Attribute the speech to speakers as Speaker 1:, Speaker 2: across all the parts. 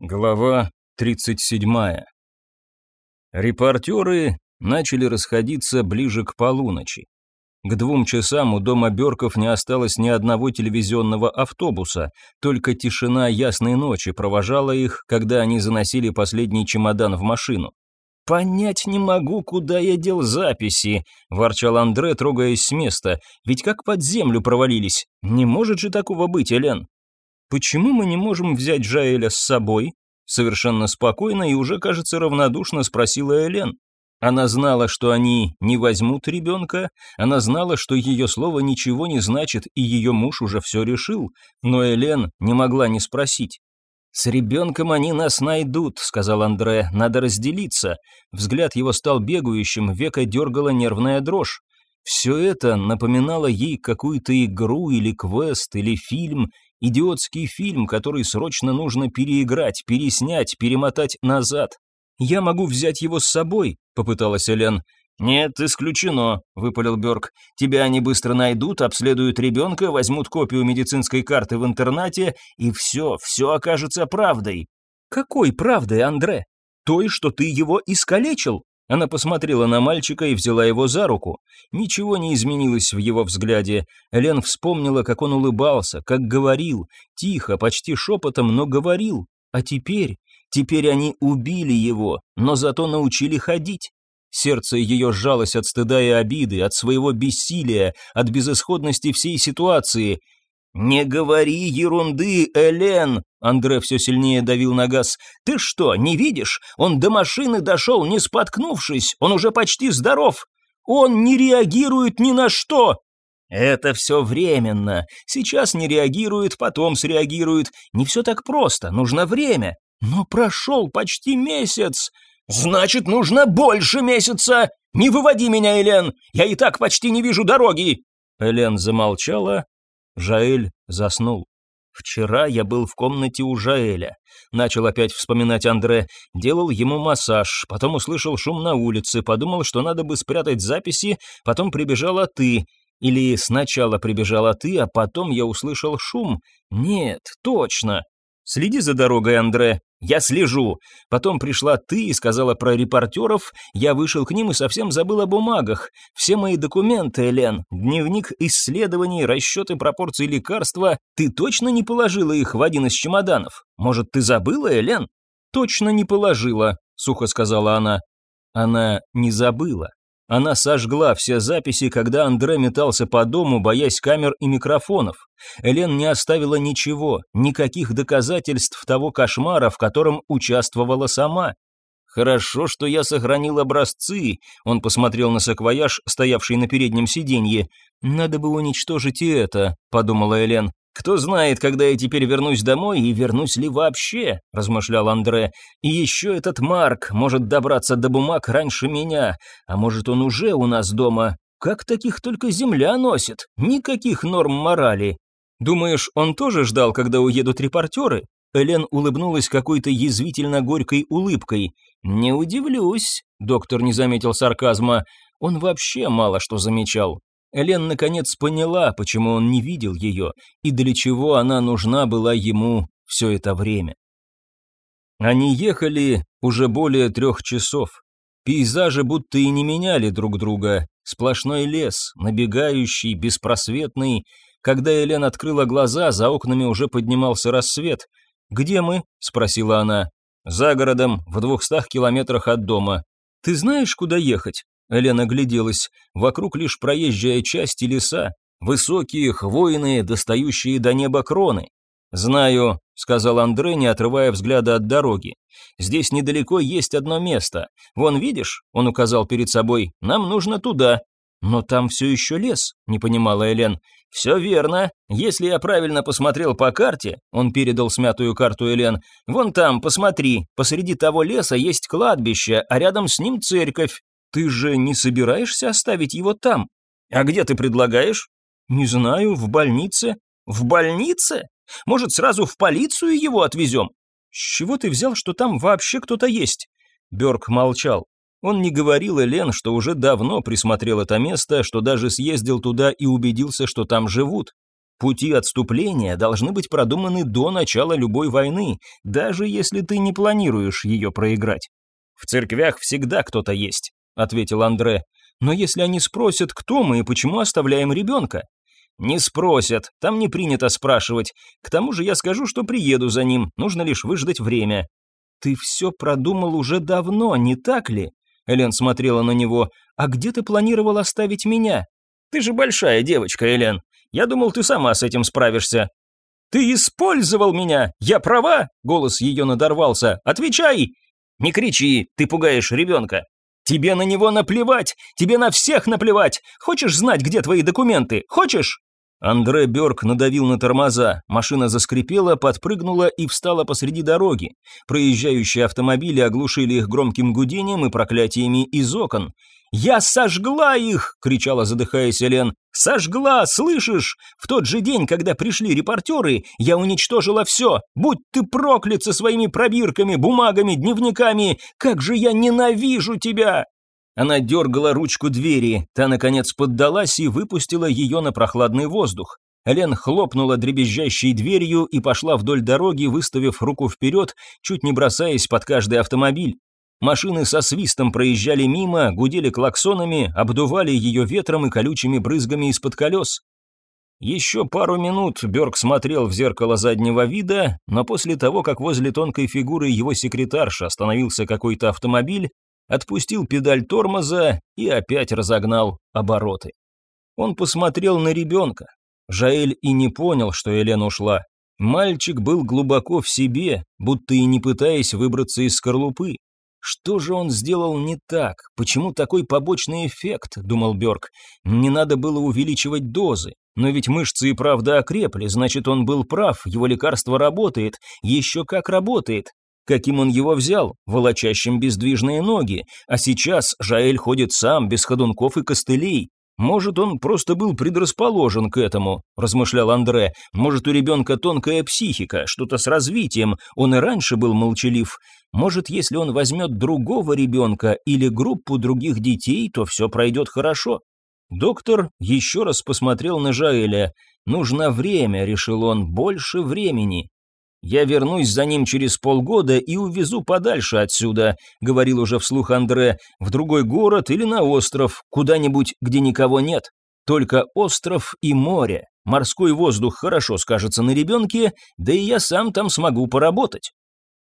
Speaker 1: Глава 37. Репортеры начали расходиться ближе к полуночи. К двум часам у дома Берков не осталось ни одного телевизионного автобуса, только тишина ясной ночи провожала их, когда они заносили последний чемодан в машину. «Понять не могу, куда я дел записи», – ворчал Андре, трогаясь с места. «Ведь как под землю провалились. Не может же такого быть, Элен?» «Почему мы не можем взять Жаэля с собой?» Совершенно спокойно и уже, кажется, равнодушно спросила Элен. Она знала, что они не возьмут ребенка, она знала, что ее слово ничего не значит, и ее муж уже все решил, но Элен не могла не спросить. «С ребенком они нас найдут», — сказал Андре, — «надо разделиться». Взгляд его стал бегающим, века дергала нервная дрожь. Все это напоминало ей какую-то игру или квест, или фильм, идиотский фильм, который срочно нужно переиграть, переснять, перемотать назад. «Я могу взять его с собой», — попыталась Элен. «Нет, исключено», — выпалил Бёрк. «Тебя они быстро найдут, обследуют ребенка, возьмут копию медицинской карты в интернате, и все, все окажется правдой». «Какой правдой, Андре? Той, что ты его искалечил?» Она посмотрела на мальчика и взяла его за руку. Ничего не изменилось в его взгляде. Лен вспомнила, как он улыбался, как говорил, тихо, почти шепотом, но говорил. А теперь, теперь они убили его, но зато научили ходить. Сердце ее сжалось от стыда и обиды, от своего бессилия, от безысходности всей ситуации. «Не говори ерунды, Элен!» Андре все сильнее давил на газ. «Ты что, не видишь? Он до машины дошел, не споткнувшись. Он уже почти здоров. Он не реагирует ни на что!» «Это все временно. Сейчас не реагирует, потом среагирует. Не все так просто, нужно время. Но прошел почти месяц. Значит, нужно больше месяца! Не выводи меня, Элен! Я и так почти не вижу дороги!» Элен замолчала, Жаэль заснул. «Вчера я был в комнате у Жаэля», — начал опять вспоминать Андре, делал ему массаж, потом услышал шум на улице, подумал, что надо бы спрятать записи, потом прибежала ты, или сначала прибежала ты, а потом я услышал шум. Нет, точно. Следи за дорогой, Андре, я слежу. Потом пришла ты и сказала про репортеров. Я вышел к ним и совсем забыл о бумагах. Все мои документы, Элен, дневник исследований, расчеты пропорций лекарства. Ты точно не положила их в один из чемоданов? Может, ты забыла, Элен? Точно не положила, сухо сказала она. Она не забыла. Она сожгла все записи, когда Андре метался по дому, боясь камер и микрофонов. Элен не оставила ничего, никаких доказательств того кошмара, в котором участвовала сама. «Хорошо, что я сохранил образцы», — он посмотрел на саквояж, стоявший на переднем сиденье. «Надо бы уничтожить и это», — подумала Элен. «Кто знает, когда я теперь вернусь домой и вернусь ли вообще», – размышлял Андре. «И еще этот Марк может добраться до бумаг раньше меня, а может он уже у нас дома. Как таких только земля носит? Никаких норм морали». «Думаешь, он тоже ждал, когда уедут репортеры?» Элен улыбнулась какой-то язвительно-горькой улыбкой. «Не удивлюсь», – доктор не заметил сарказма. Он вообще мало что замечал. Элен наконец поняла, почему он не видел ее, и для чего она нужна была ему все это время. Они ехали уже более трех часов. Пейзажи будто и не меняли друг друга. Сплошной лес, набегающий, беспросветный. Когда Элен открыла глаза, за окнами уже поднимался рассвет. «Где мы?» – спросила она. «За городом, в двухстах километрах от дома. Ты знаешь, куда ехать?» Элена огляделась. Вокруг лишь проезжая часть и леса. Высокие, хвойные, достающие до неба кроны. «Знаю», — сказал Андре, не отрывая взгляда от дороги. «Здесь недалеко есть одно место. Вон, видишь?» — он указал перед собой. «Нам нужно туда». «Но там все еще лес», — не понимала Элен. «Все верно. Если я правильно посмотрел по карте», — он передал смятую карту Элен, «вон там, посмотри, посреди того леса есть кладбище, а рядом с ним церковь. Ты же не собираешься оставить его там? А где ты предлагаешь? Не знаю, в больнице. В больнице? Может, сразу в полицию его отвезем? С чего ты взял, что там вообще кто-то есть? Бёрк молчал. Он не говорил Элен, что уже давно присмотрел это место, что даже съездил туда и убедился, что там живут. Пути отступления должны быть продуманы до начала любой войны, даже если ты не планируешь ее проиграть. «В церквях всегда кто-то есть», — ответил Андре. «Но если они спросят, кто мы и почему оставляем ребенка?» «Не спросят, там не принято спрашивать. К тому же я скажу, что приеду за ним, нужно лишь выждать время». «Ты все продумал уже давно, не так ли?» Элен смотрела на него. «А где ты планировал оставить меня?» «Ты же большая девочка, Элен. Я думал, ты сама с этим справишься». «Ты использовал меня! Я права?» Голос ее надорвался. «Отвечай!» «Не кричи, ты пугаешь ребенка!» «Тебе на него наплевать! Тебе на всех наплевать! Хочешь знать, где твои документы? Хочешь?» Андре Бёрк надавил на тормоза, машина заскрипела, подпрыгнула и встала посреди дороги. Проезжающие автомобили оглушили их громким гудением и проклятиями из окон. «Я сожгла их!» – кричала, задыхаясь Элен. «Сожгла, слышишь? В тот же день, когда пришли репортеры, я уничтожила все. Будь ты проклят со своими пробирками, бумагами, дневниками! Как же я ненавижу тебя!» Она дергала ручку двери, та, наконец, поддалась и выпустила ее на прохладный воздух. Элен хлопнула дребезжащей дверью и пошла вдоль дороги, выставив руку вперед, чуть не бросаясь под каждый автомобиль. Машины со свистом проезжали мимо, гудели клаксонами, обдували ее ветром и колючими брызгами из-под колес. Еще пару минут Бёрк смотрел в зеркало заднего вида, но после того, как возле тонкой фигуры его секретарша остановился какой-то автомобиль, отпустил педаль тормоза и опять разогнал обороты. Он посмотрел на ребенка. Жаэль и не понял, что Элен ушла. Мальчик был глубоко в себе, будто и не пытаясь выбраться из скорлупы. Что же он сделал не так? Почему такой побочный эффект, думал Бёрк. Не надо было увеличивать дозы. Но ведь мышцы и правда окрепли, значит, он был прав, его лекарство работает, еще как работает. Каким он его взял? Волочащим бездвижные ноги. А сейчас Жаэль ходит сам, без ходунков и костылей. «Может, он просто был предрасположен к этому», – размышлял Андре. «Может, у ребенка тонкая психика, что-то с развитием, он и раньше был молчалив. Может, если он возьмет другого ребенка или группу других детей, то все пройдет хорошо». Доктор еще раз посмотрел на Жаэля. «Нужно время», – решил он, – «больше времени». «Я вернусь за ним через полгода и увезу подальше отсюда», — говорил уже вслух Андре, «в другой город или на остров, куда-нибудь, где никого нет. Только остров и море. Морской воздух хорошо скажется на ребенке, да и я сам там смогу поработать».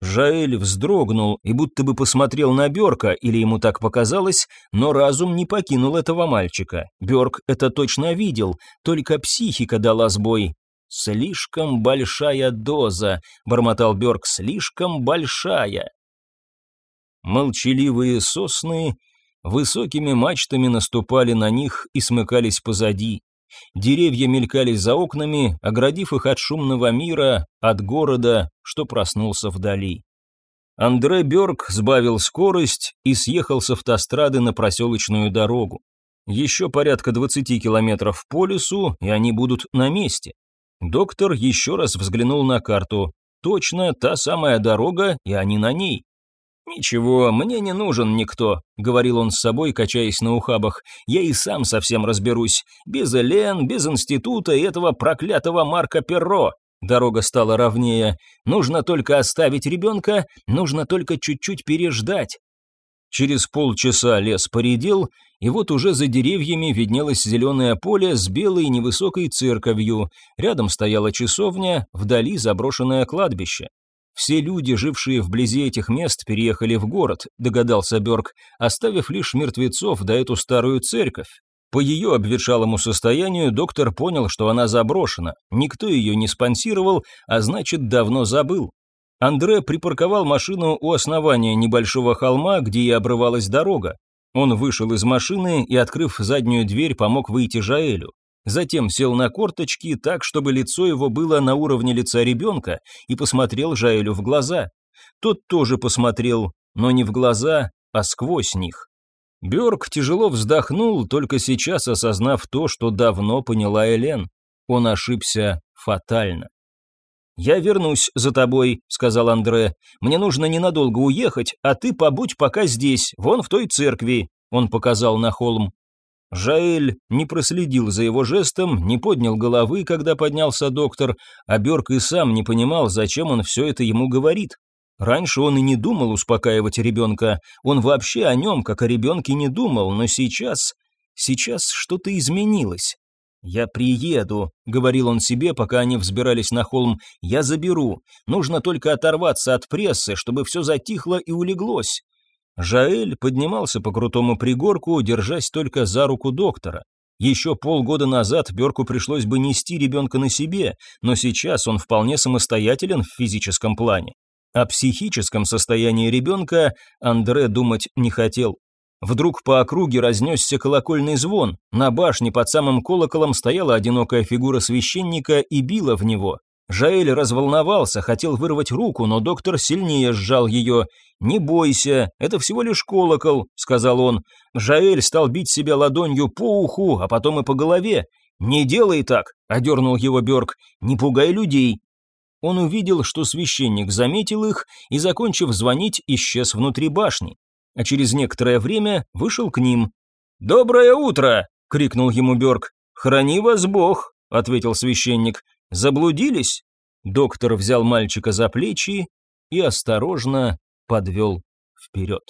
Speaker 1: Жаэль вздрогнул и будто бы посмотрел на Бёрка, или ему так показалось, но разум не покинул этого мальчика. Бёрк это точно видел, только психика дала сбой, «Слишком большая доза», — бормотал Бёрк, — «слишком большая». Молчаливые сосны высокими мачтами наступали на них и смыкались позади. Деревья мелькали за окнами, оградив их от шумного мира, от города, что проснулся вдали. Андре Бёрк сбавил скорость и съехал с автострады на проселочную дорогу. Еще порядка 20 километров по лесу, и они будут на месте. Доктор еще раз взглянул на карту. Точно, та самая дорога, и они на ней. «Ничего, мне не нужен никто», — говорил он с собой, качаясь на ухабах. «Я и сам совсем разберусь. Без Элен, без института и этого проклятого Марка Перро». Дорога стала ровнее. Нужно только оставить ребенка, нужно только чуть-чуть переждать. Через полчаса лес поредел, и вот уже за деревьями виднелось зеленое поле с белой невысокой церковью, рядом стояла часовня, вдали заброшенное кладбище. Все люди, жившие вблизи этих мест, переехали в город, догадался Бёрк, оставив лишь мертвецов да эту старую церковь. По ее обветшалому состоянию доктор понял, что она заброшена, никто ее не спонсировал, а значит давно забыл. Андре припарковал машину у основания небольшого холма, где и обрывалась дорога. Он вышел из машины и, открыв заднюю дверь, помог выйти Жаэлю. Затем сел на корточки так, чтобы лицо его было на уровне лица ребенка, и посмотрел Жаэлю в глаза. Тот тоже посмотрел, но не в глаза, а сквозь них. Бёрк тяжело вздохнул, только сейчас осознав то, что давно поняла Элен. Он ошибся фатально. «Я вернусь за тобой», — сказал Андре. «Мне нужно ненадолго уехать, а ты побудь пока здесь, вон в той церкви», — он показал на холм. Жаэль не проследил за его жестом, не поднял головы, когда поднялся доктор, а Бёрк и сам не понимал, зачем он все это ему говорит. Раньше он и не думал успокаивать ребенка, он вообще о нем, как о ребенке, не думал, но сейчас... Сейчас что-то изменилось. «Я приеду», — говорил он себе, пока они взбирались на холм, — «я заберу. Нужно только оторваться от прессы, чтобы все затихло и улеглось. Жаэль поднимался по крутому пригорку, держась только за руку доктора. Еще полгода назад Берку пришлось бы нести ребенка на себе, но сейчас он вполне самостоятелен в физическом плане. О психическом состоянии ребенка Андре думать не хотел. Вдруг по округе разнесся колокольный звон, на башне под самым колоколом стояла одинокая фигура священника и била в него. Жаэль разволновался, хотел вырвать руку, но доктор сильнее сжал ее. «Не бойся, это всего лишь колокол», — сказал он. Жаэль стал бить себя ладонью по уху, а потом и по голове. «Не делай так», — одернул его Бёрк, — «не пугай людей». Он увидел, что священник заметил их и, закончив звонить, исчез внутри башни. А через некоторое время вышел к ним. «Доброе утро!» — крикнул ему Бёрк. «Храни вас Бог!» — ответил священник. Заблудились? Доктор взял мальчика за плечи и осторожно подвел вперед.